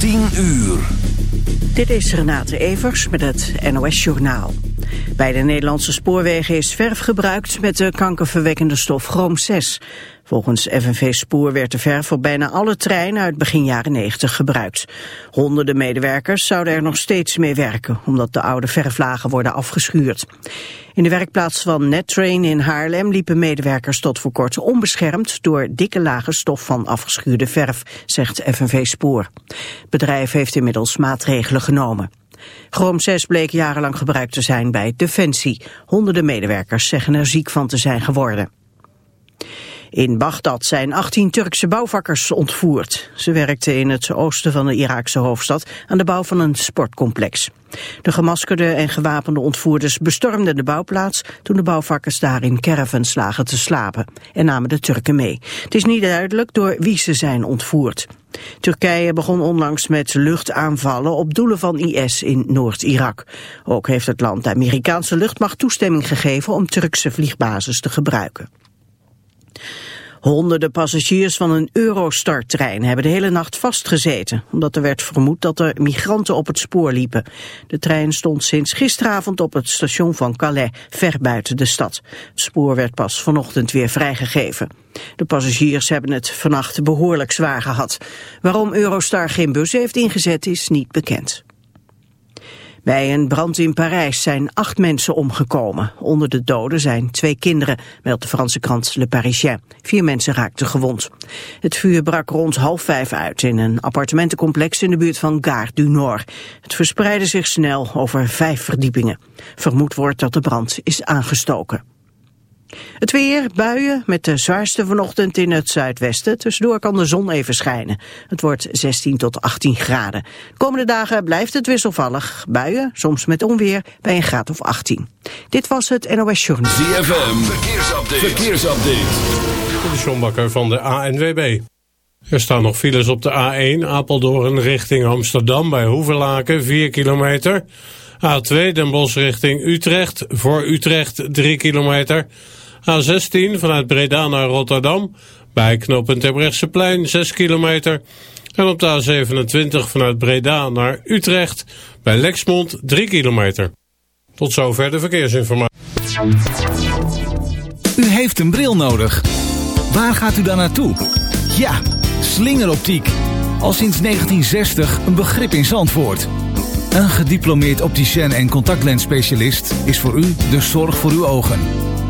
10 uur. Dit is Renate Evers met het NOS Journaal. Bij de Nederlandse spoorwegen is verf gebruikt met de kankerverwekkende stof chroom 6. Volgens FNV Spoor werd de verf voor bijna alle treinen uit begin jaren 90 gebruikt. Honderden medewerkers zouden er nog steeds mee werken, omdat de oude verflagen worden afgeschuurd. In de werkplaats van NetTrain in Haarlem liepen medewerkers tot voor kort onbeschermd door dikke lagen stof van afgeschuurde verf, zegt FNV Spoor. Het bedrijf heeft inmiddels maatregelen genomen. Chroom 6 bleek jarenlang gebruikt te zijn bij Defensie. Honderden medewerkers zeggen er ziek van te zijn geworden. In Bagdad zijn 18 Turkse bouwvakkers ontvoerd. Ze werkten in het oosten van de Iraakse hoofdstad aan de bouw van een sportcomplex. De gemaskerde en gewapende ontvoerders bestormden de bouwplaats toen de bouwvakkers daar in caravans te slapen en namen de Turken mee. Het is niet duidelijk door wie ze zijn ontvoerd. Turkije begon onlangs met luchtaanvallen op doelen van IS in Noord-Irak. Ook heeft het land de Amerikaanse luchtmacht toestemming gegeven om Turkse vliegbasis te gebruiken. Honderden passagiers van een Eurostar-trein hebben de hele nacht vastgezeten, omdat er werd vermoed dat er migranten op het spoor liepen. De trein stond sinds gisteravond op het station van Calais, ver buiten de stad. Het spoor werd pas vanochtend weer vrijgegeven. De passagiers hebben het vannacht behoorlijk zwaar gehad. Waarom Eurostar geen bus heeft ingezet is niet bekend. Bij een brand in Parijs zijn acht mensen omgekomen. Onder de doden zijn twee kinderen, meldt de Franse krant Le Parisien. Vier mensen raakten gewond. Het vuur brak rond half vijf uit in een appartementencomplex in de buurt van Gare du Nord. Het verspreidde zich snel over vijf verdiepingen. Vermoed wordt dat de brand is aangestoken. Het weer, buien, met de zwaarste vanochtend in het zuidwesten. Tussendoor kan de zon even schijnen. Het wordt 16 tot 18 graden. De komende dagen blijft het wisselvallig. Buien, soms met onweer, bij een graad of 18. Dit was het NOS Journal. ZFM, verkeersupdate. verkeersupdate. De Sjombakker van de ANWB. Er staan nog files op de A1 Apeldoorn richting Amsterdam bij Hoevelaken 4 kilometer... A2 Den Bosch richting Utrecht, voor Utrecht 3 kilometer. A16 vanuit Breda naar Rotterdam, bij knooppunt Terbrechtseplein 6 kilometer. En op de A27 vanuit Breda naar Utrecht, bij Lexmond 3 kilometer. Tot zover de verkeersinformatie. U heeft een bril nodig. Waar gaat u dan naartoe? Ja, slingeroptiek. Al sinds 1960 een begrip in Zandvoort. Een gediplomeerd opticien en contactlensspecialist is voor u de zorg voor uw ogen.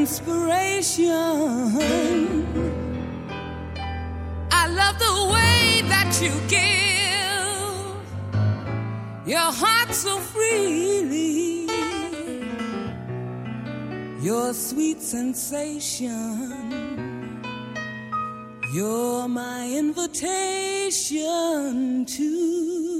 Inspiration. I love the way that you give. Your heart so freely. Your sweet sensation. You're my invitation to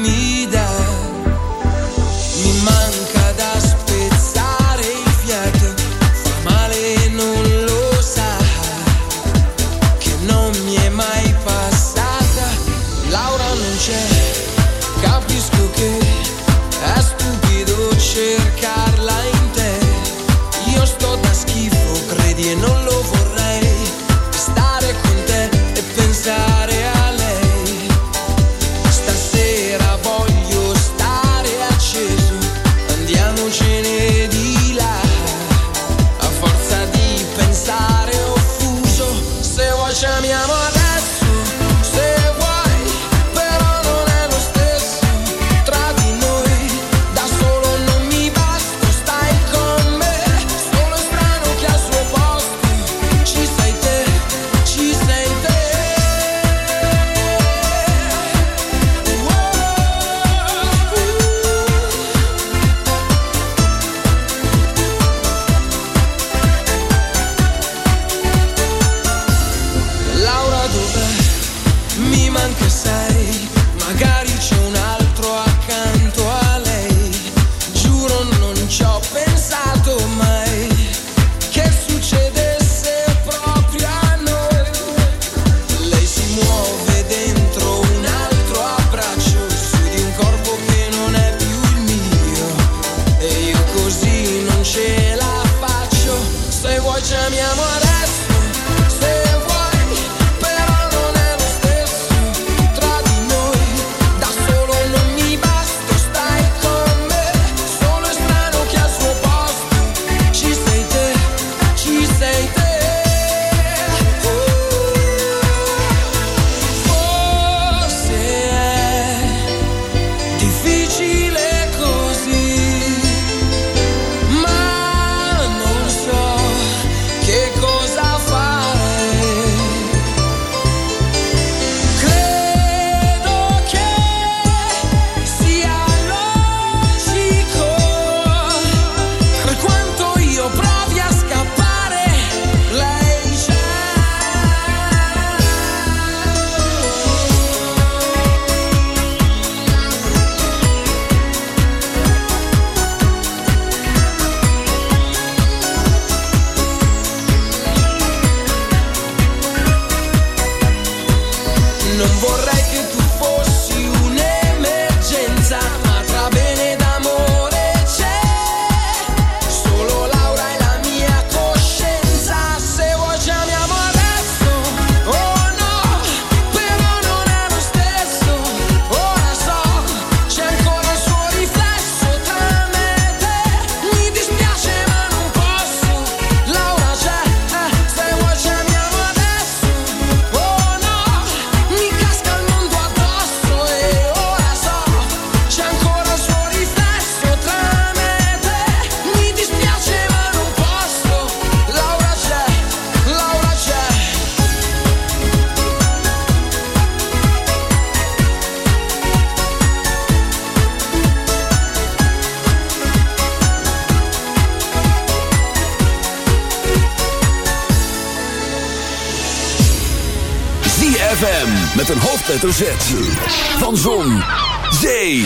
hoofdletter Z. Van Zon, Zee,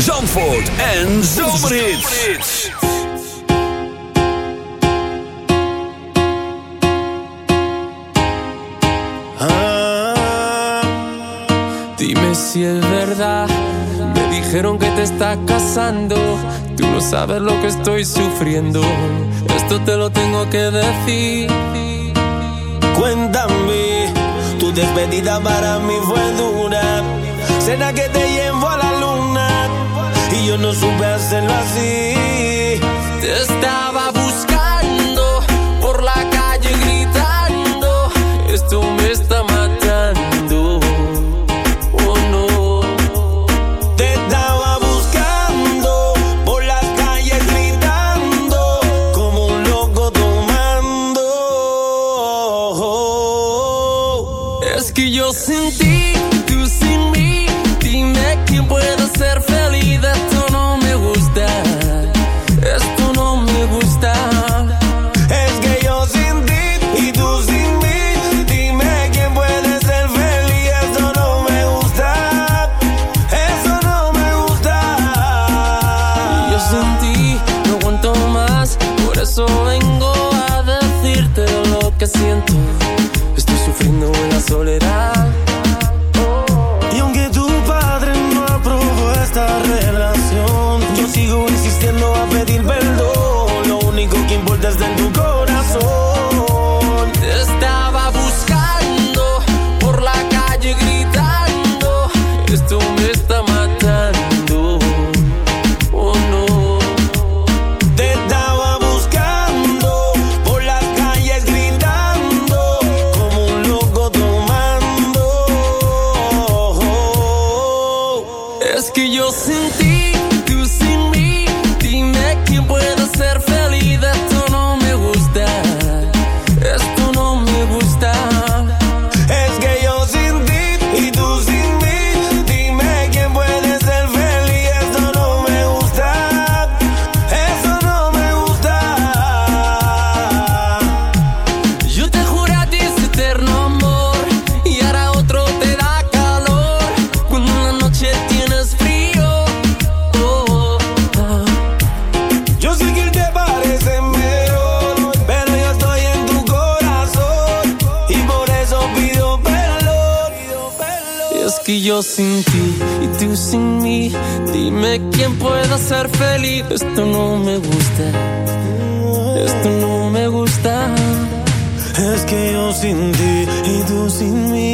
Zandvoort en ah, dime si es verdad. Me dijeron que te está casando. Tú no sabes lo que estoy sufriendo. Esto te lo tengo que decir despedida para mí fue dura. cena que te llevo a la luna y yo no supe hacerlo así. Estaba buscando. losing me.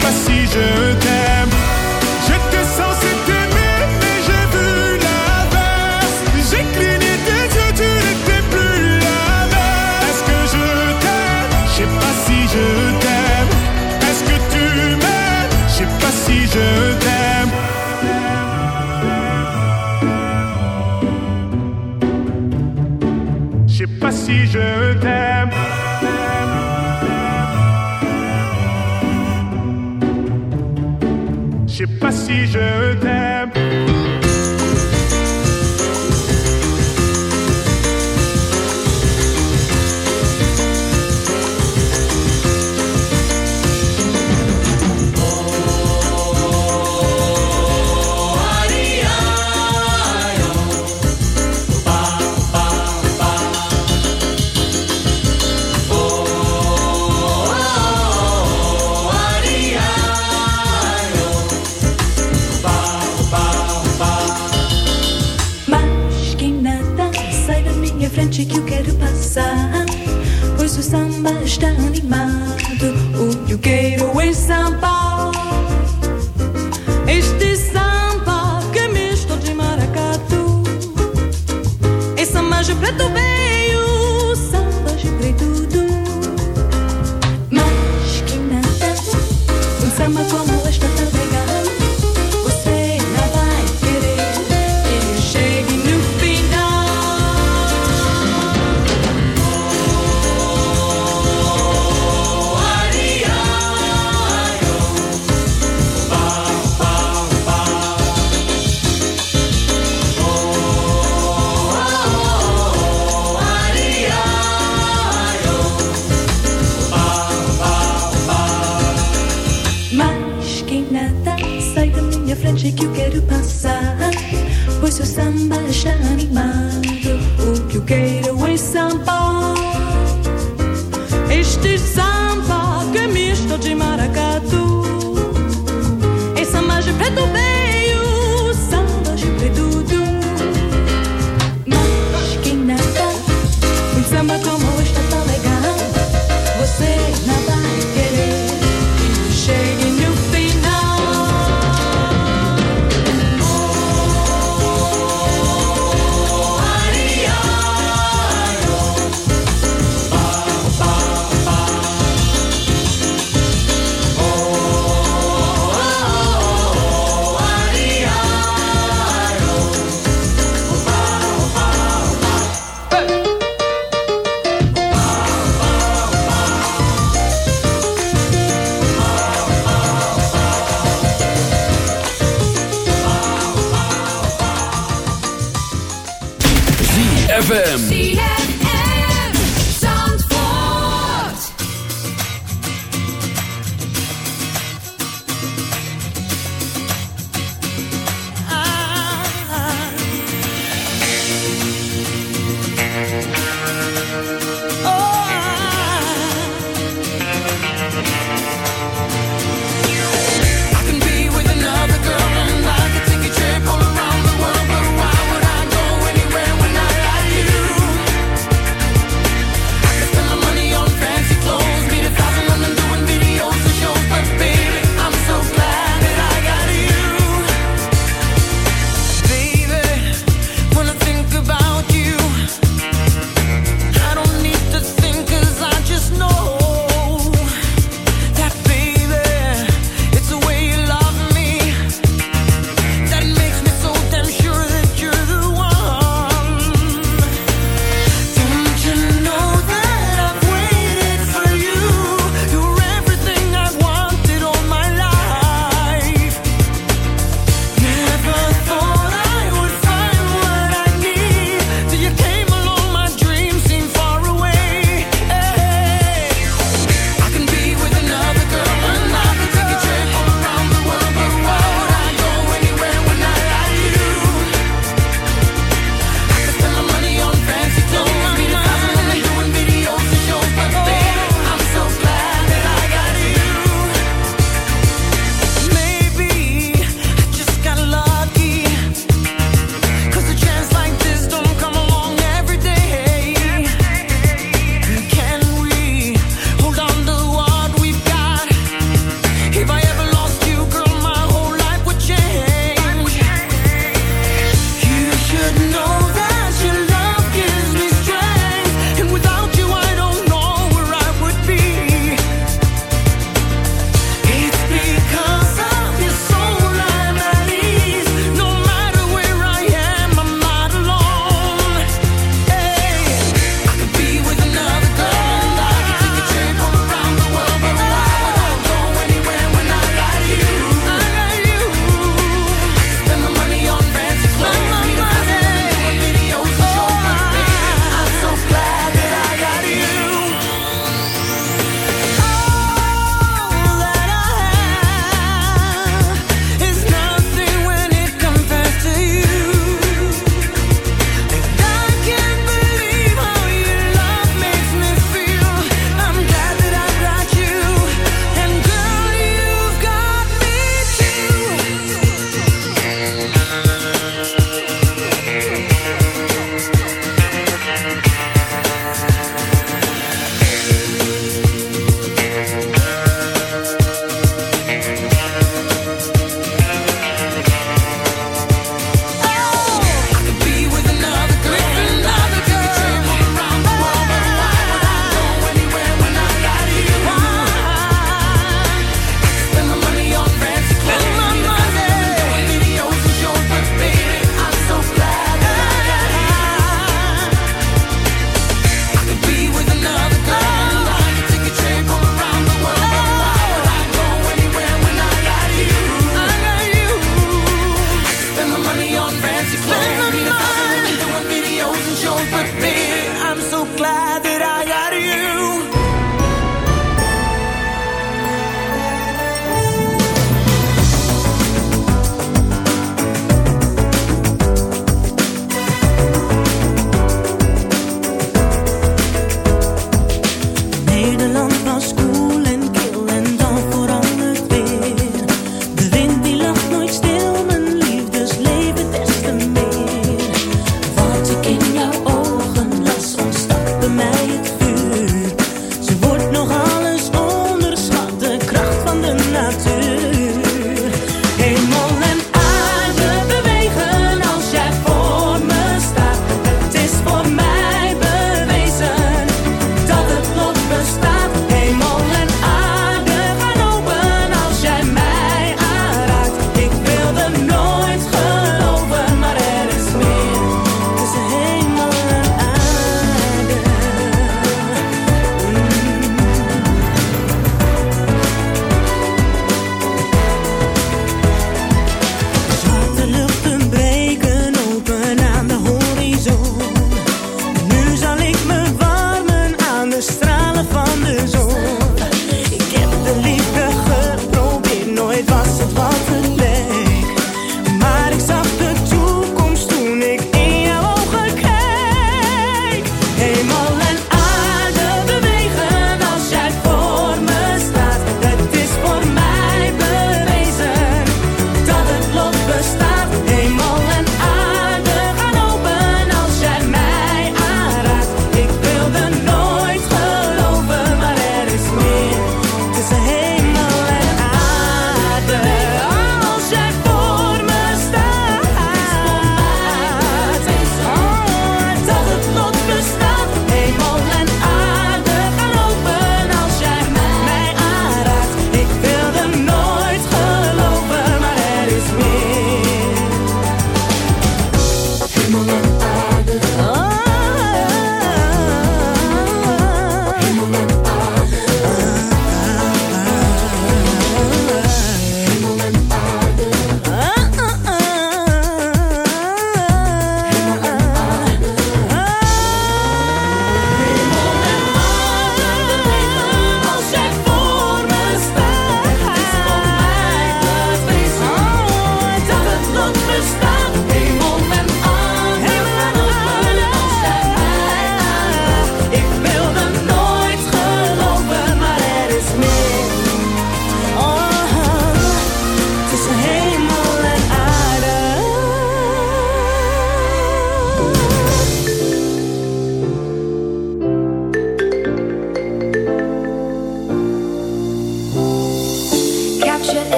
pas si je t'aime. decision. frente que eu quero passar. Pois o samba está animado. O que eu quero é samba. Este samba que é misto de maracatu. É Essa magia preto bem. bam bam ZFM.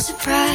Surprise.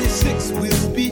76 we'll be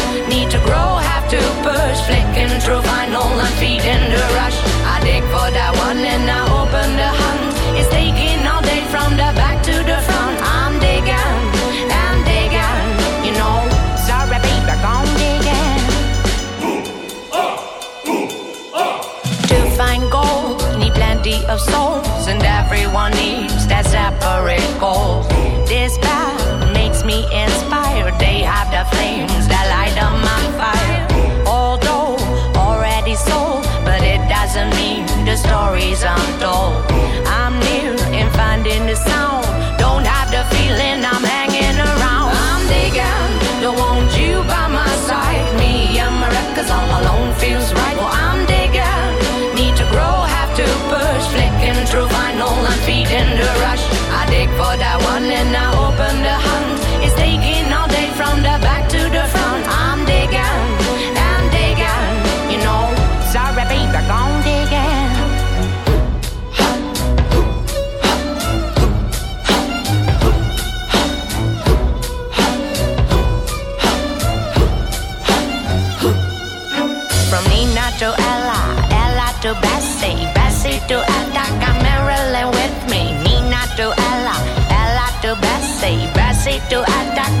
need to grow, have to push. Flicking through vinyl and feeding the rush. I dig for that one and I open the hunt. It's taking all day from the back to the front. I'm digging, I'm digging, you know. Sorry, baby, gone digging. To find gold, need plenty of souls, and everyone needs that separate goal. This path makes me inspired. They have the flames that light up my fire. Although already sold, but it doesn't mean the stories untold. I'm near in finding the sound. Don't have the feeling I'm hanging around. I'm digging, don't want you by my side. Me and my all alone feels to Bessie, Bessie to Attica, Marilyn with me. Nina to Ella, Ella to Bessie, Bessie to Marilyn